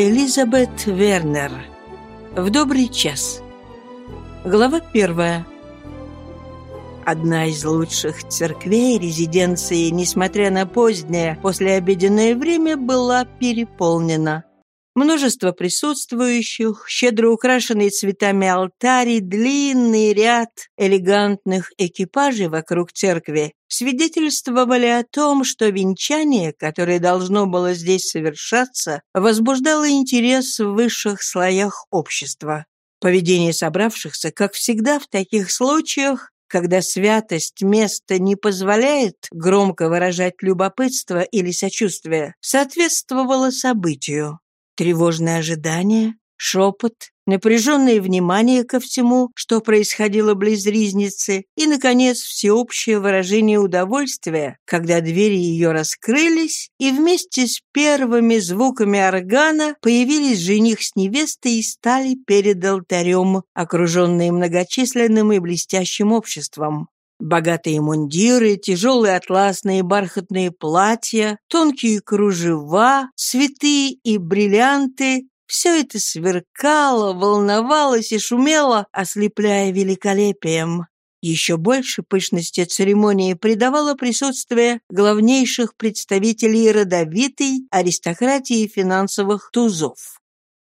Элизабет Вернер. В добрый час. Глава первая. Одна из лучших церквей резиденции, несмотря на позднее послеобеденное время, была переполнена. Множество присутствующих, щедро украшенный цветами алтарь длинный ряд элегантных экипажей вокруг церкви свидетельствовали о том, что венчание, которое должно было здесь совершаться, возбуждало интерес в высших слоях общества. Поведение собравшихся, как всегда в таких случаях, когда святость места не позволяет громко выражать любопытство или сочувствие, соответствовало событию. Тревожное ожидание, шепот, напряженное внимание ко всему, что происходило близ ризницы, и, наконец, всеобщее выражение удовольствия, когда двери ее раскрылись, и вместе с первыми звуками органа появились жених с невестой и стали перед алтарем, окруженные многочисленным и блестящим обществом. Богатые мундиры, тяжелые атласные бархатные платья, тонкие кружева, цветы и бриллианты — все это сверкало, волновалось и шумело, ослепляя великолепием. Еще больше пышности церемонии придавало присутствие главнейших представителей родовитой аристократии финансовых тузов.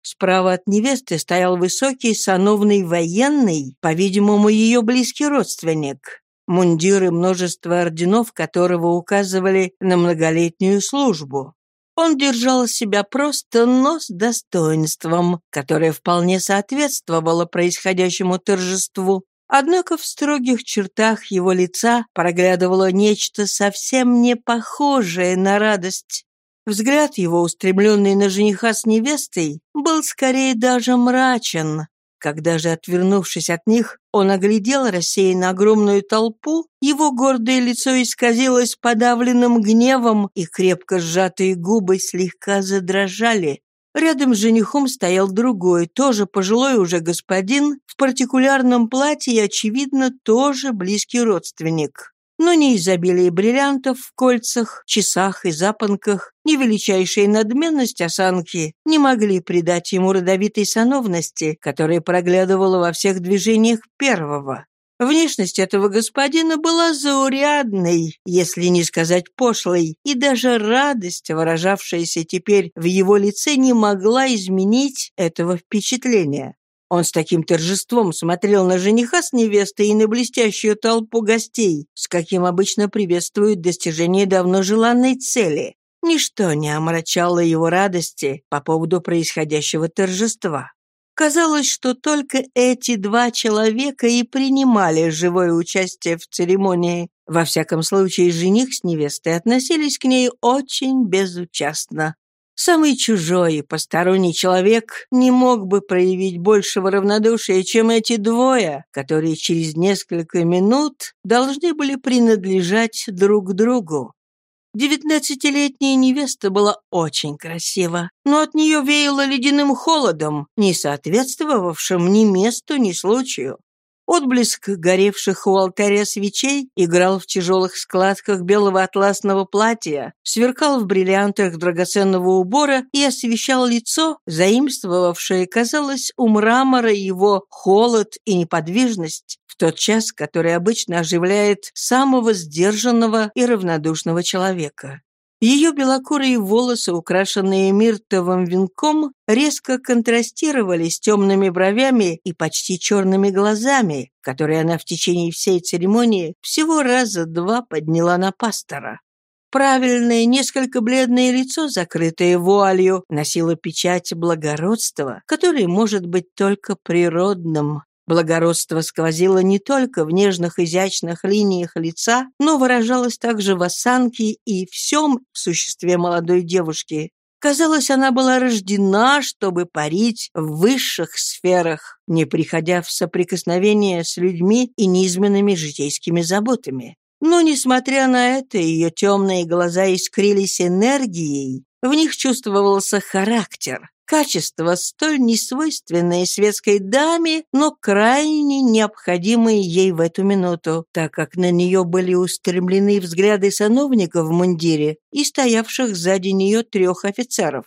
Справа от невесты стоял высокий сановный военный, по-видимому, ее близкий родственник мундиры множество орденов которого указывали на многолетнюю службу. Он держал себя просто, но с достоинством, которое вполне соответствовало происходящему торжеству. Однако в строгих чертах его лица проглядывало нечто совсем не похожее на радость. Взгляд его, устремленный на жениха с невестой, был скорее даже мрачен, когда же, отвернувшись от них, он оглядел рассеянно огромную толпу, его гордое лицо исказилось подавленным гневом, и крепко сжатые губы слегка задрожали. Рядом с женихом стоял другой, тоже пожилой уже господин, в партикулярном платье и, очевидно, тоже близкий родственник. Но ни изобилие бриллиантов в кольцах, часах и запонках, ни величайшая надменность осанки не могли придать ему родовитой сановности, которая проглядывала во всех движениях первого. Внешность этого господина была заурядной, если не сказать пошлой, и даже радость, выражавшаяся теперь в его лице, не могла изменить этого впечатления. Он с таким торжеством смотрел на жениха с невестой и на блестящую толпу гостей, с каким обычно приветствуют достижение давно желанной цели. Ничто не омрачало его радости по поводу происходящего торжества. Казалось, что только эти два человека и принимали живое участие в церемонии. Во всяком случае, жених с невестой относились к ней очень безучастно. Самый чужой и посторонний человек не мог бы проявить большего равнодушия, чем эти двое, которые через несколько минут должны были принадлежать друг другу. Девятнадцатилетняя невеста была очень красива, но от нее веяло ледяным холодом, не соответствовавшим ни месту, ни случаю. Отблеск горевших у алтаря свечей играл в тяжелых складках белого атласного платья, сверкал в бриллиантах драгоценного убора и освещал лицо, заимствовавшее, казалось, у мрамора его холод и неподвижность в тот час, который обычно оживляет самого сдержанного и равнодушного человека. Ее белокурые волосы, украшенные миртовым венком, резко контрастировали с темными бровями и почти черными глазами, которые она в течение всей церемонии всего раза два подняла на пастора. Правильное, несколько бледное лицо, закрытое вуалью, носило печать благородства, которое может быть только природным. Благородство сквозило не только в нежных изящных линиях лица, но выражалось также в осанке и всем существе молодой девушки. Казалось, она была рождена, чтобы парить в высших сферах, не приходя в соприкосновение с людьми и низменными житейскими заботами. Но, несмотря на это, ее темные глаза искрились энергией, в них чувствовался характер, качества, столь несвойственные светской даме, но крайне необходимые ей в эту минуту, так как на нее были устремлены взгляды сановников в мундире и стоявших сзади нее трех офицеров.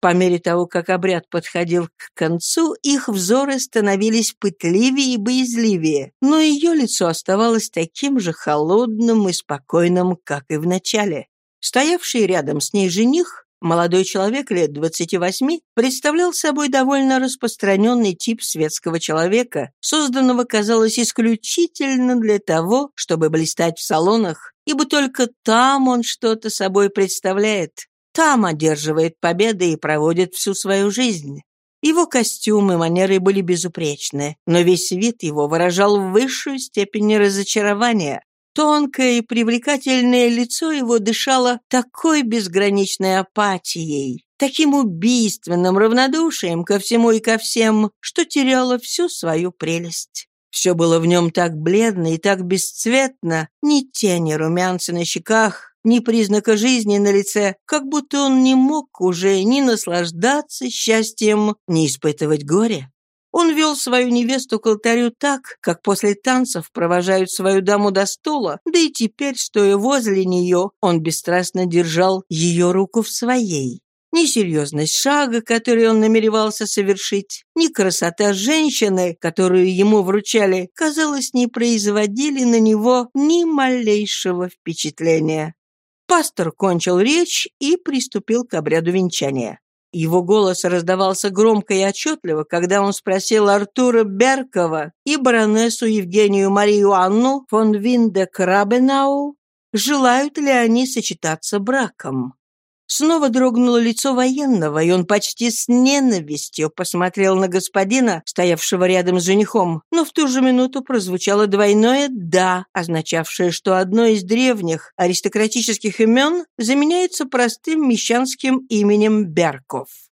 По мере того, как обряд подходил к концу, их взоры становились пытливее и боязливее, но ее лицо оставалось таким же холодным и спокойным, как и в начале. Стоявший рядом с ней жених Молодой человек лет 28 представлял собой довольно распространенный тип светского человека, созданного, казалось, исключительно для того, чтобы блистать в салонах, ибо только там он что-то собой представляет, там одерживает победы и проводит всю свою жизнь. Его костюмы манеры были безупречны, но весь вид его выражал высшую степень разочарования, Тонкое и привлекательное лицо его дышало такой безграничной апатией, таким убийственным равнодушием ко всему и ко всем, что теряло всю свою прелесть. Все было в нем так бледно и так бесцветно, ни тени румянца на щеках, ни признака жизни на лице, как будто он не мог уже ни наслаждаться счастьем, ни испытывать горе. Он вел свою невесту к алтарю так, как после танцев провожают свою даму до стула, да и теперь, стоя возле нее, он бесстрастно держал ее руку в своей. Ни серьезность шага, который он намеревался совершить, ни красота женщины, которую ему вручали, казалось, не производили на него ни малейшего впечатления. Пастор кончил речь и приступил к обряду венчания. Его голос раздавался громко и отчетливо, когда он спросил Артура Беркова и баронессу Евгению Марию Анну фон Винде Крабенау, желают ли они сочетаться браком. Снова дрогнуло лицо военного, и он почти с ненавистью посмотрел на господина, стоявшего рядом с женихом. Но в ту же минуту прозвучало двойное «да», означавшее, что одно из древних аристократических имен заменяется простым мещанским именем Берков.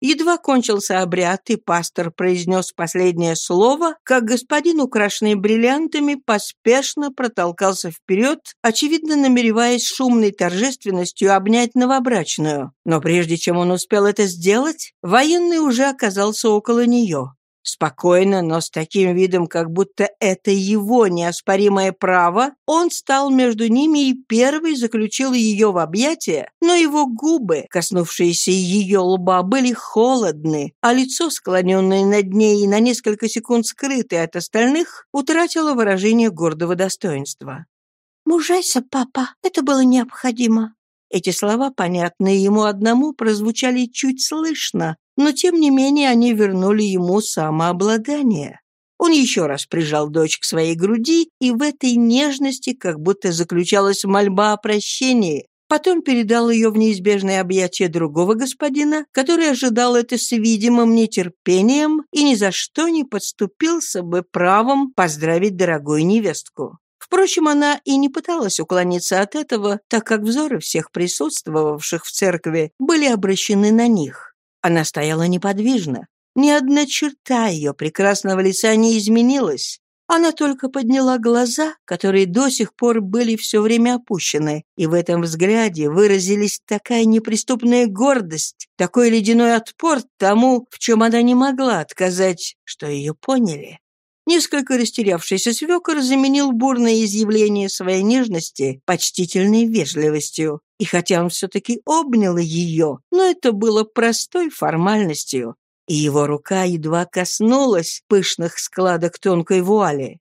Едва кончился обряд, и пастор произнес последнее слово, как господин, украшенный бриллиантами, поспешно протолкался вперед, очевидно намереваясь шумной торжественностью обнять новобрачную. Но прежде чем он успел это сделать, военный уже оказался около нее. Спокойно, но с таким видом, как будто это его неоспоримое право, он стал между ними и первый заключил ее в объятия, но его губы, коснувшиеся ее лба, были холодны, а лицо, склоненное над ней и на несколько секунд скрытое от остальных, утратило выражение гордого достоинства. «Мужайся, папа, это было необходимо», эти слова, понятные ему одному, прозвучали чуть слышно, но тем не менее они вернули ему самообладание. Он еще раз прижал дочь к своей груди, и в этой нежности как будто заключалась мольба о прощении. Потом передал ее в неизбежное объятие другого господина, который ожидал это с видимым нетерпением и ни за что не подступился бы правом поздравить дорогую невестку. Впрочем, она и не пыталась уклониться от этого, так как взоры всех присутствовавших в церкви были обращены на них. Она стояла неподвижно. Ни одна черта ее прекрасного лица не изменилась. Она только подняла глаза, которые до сих пор были все время опущены, и в этом взгляде выразились такая неприступная гордость, такой ледяной отпор тому, в чем она не могла отказать, что ее поняли. Несколько растерявшийся свекор заменил бурное изъявление своей нежности почтительной вежливостью. И хотя он все-таки обнял ее, но это было простой формальностью, и его рука едва коснулась пышных складок тонкой вуали.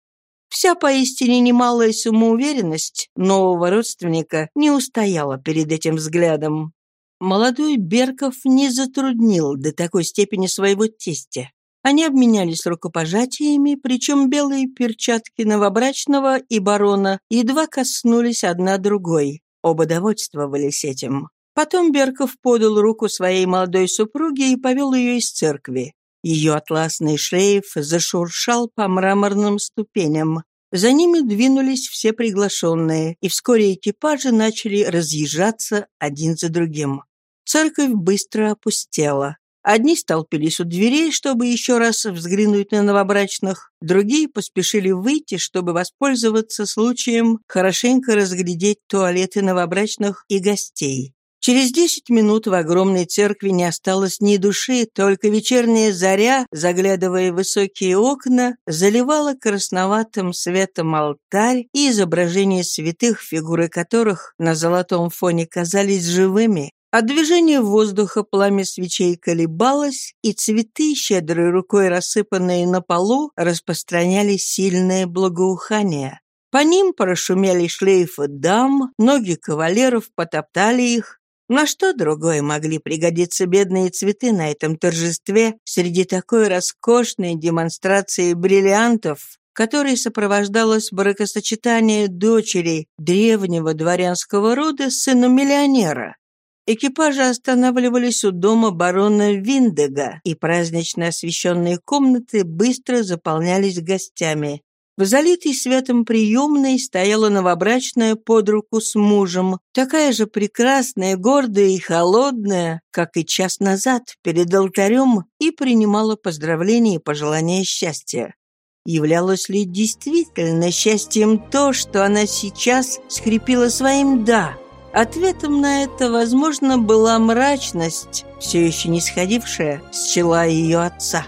Вся поистине немалая самоуверенность нового родственника не устояла перед этим взглядом. Молодой Берков не затруднил до такой степени своего тестя. Они обменялись рукопожатиями, причем белые перчатки новобрачного и барона едва коснулись одна другой. Оба довольствовались этим. Потом Берков подал руку своей молодой супруге и повел ее из церкви. Ее атласный шлейф зашуршал по мраморным ступеням. За ними двинулись все приглашенные, и вскоре экипажи начали разъезжаться один за другим. Церковь быстро опустела. Одни столпились у дверей, чтобы еще раз взглянуть на новобрачных, другие поспешили выйти, чтобы воспользоваться случаем хорошенько разглядеть туалеты новобрачных и гостей. Через десять минут в огромной церкви не осталось ни души, только вечерняя заря, заглядывая в высокие окна, заливала красноватым светом алтарь и изображения святых, фигуры которых на золотом фоне казались живыми. От движения воздуха пламя свечей колебалось, и цветы, щедрой рукой рассыпанные на полу, распространяли сильное благоухание. По ним прошумели шлейфы дам, ноги кавалеров потоптали их. На что другое могли пригодиться бедные цветы на этом торжестве среди такой роскошной демонстрации бриллиантов, которой сопровождалось бракосочетание дочери древнего дворянского рода с сыном миллионера. Экипажи останавливались у дома барона Виндега, и празднично освещенные комнаты быстро заполнялись гостями. В залитой светом приемной стояла новобрачная под руку с мужем, такая же прекрасная, гордая и холодная, как и час назад перед алтарем, и принимала поздравления и пожелания счастья. Являлось ли действительно счастьем то, что она сейчас скрепила своим «да», Ответом на это, возможно, была мрачность, все еще не сходившая с чела ее отца.